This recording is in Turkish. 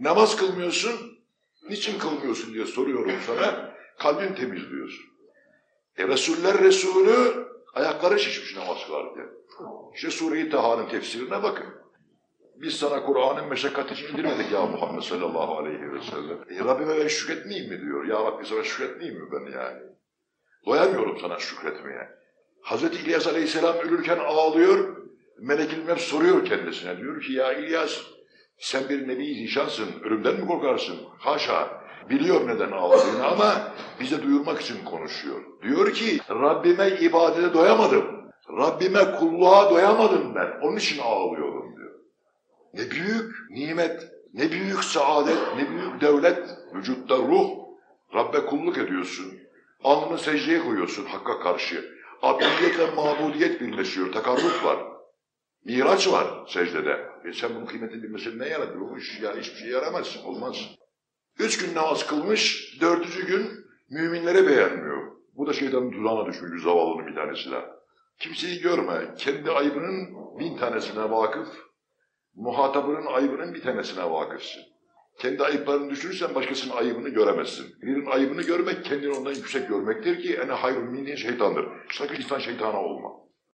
Namaz kılmıyorsun, niçin kılmıyorsun diye soruyorum sana. Kalbin temiz diyorsun. E Resuller Resulü ayakları şişmiş namaz kılarken. İşte Sure-i Taha'nın tefsirine bakın. Biz sana Kur'an'ın meşakkati için indirmedik ya Muhammed sallallahu aleyhi ve sellem. E Rabbime ben şükretmeyeyim mi diyor. Ya Rabbi sana şükretmeyeyim mi ben yani? Doyamıyorum sana şükretmeye. Hazreti İlyas aleyhisselam ölürken ağlıyor. Melek-i Mevt soruyor kendisine. Diyor ki ya İlyas sen bir nebi zişansın. Ölümden mi korkarsın? Haşa. Biliyor neden ağladığını ama bize duyurmak için konuşuyor. Diyor ki Rabbime ibadete doyamadım. Rabbime kulluğa doyamadım ben. Onun için ağlıyorum diyor. Ne büyük nimet, ne büyük saadet, ne büyük devlet. Vücutta ruh. Rabbe kulluk ediyorsun. Alnını secdeye koyuyorsun Hakk'a karşı. Abdiyetle mabudiyet birleşiyor. Takarruf var. Miraç var secdede. E sen bunun kıymetini bilmesin ne yarar? İş yani hiçbir şey yaramaz. Olmaz. Üç gün namaz kılmış, dördüncü gün müminlere beğenmiyor. Bu da şeytanın tuzağına düşmüş zavallının bir tanesine. Kimseyi görme. Kendi ayıbının bin tanesine vakıf, muhatabının ayıbının bir tanesine vakıfsın. Kendi ayıplarını düşürürsen başkasının ayıbını göremezsin. Birinin ayıbını görmek kendini ondan yüksek görmektir ki ene hayrun minni şeytandır. Sakın insan şeytana olma.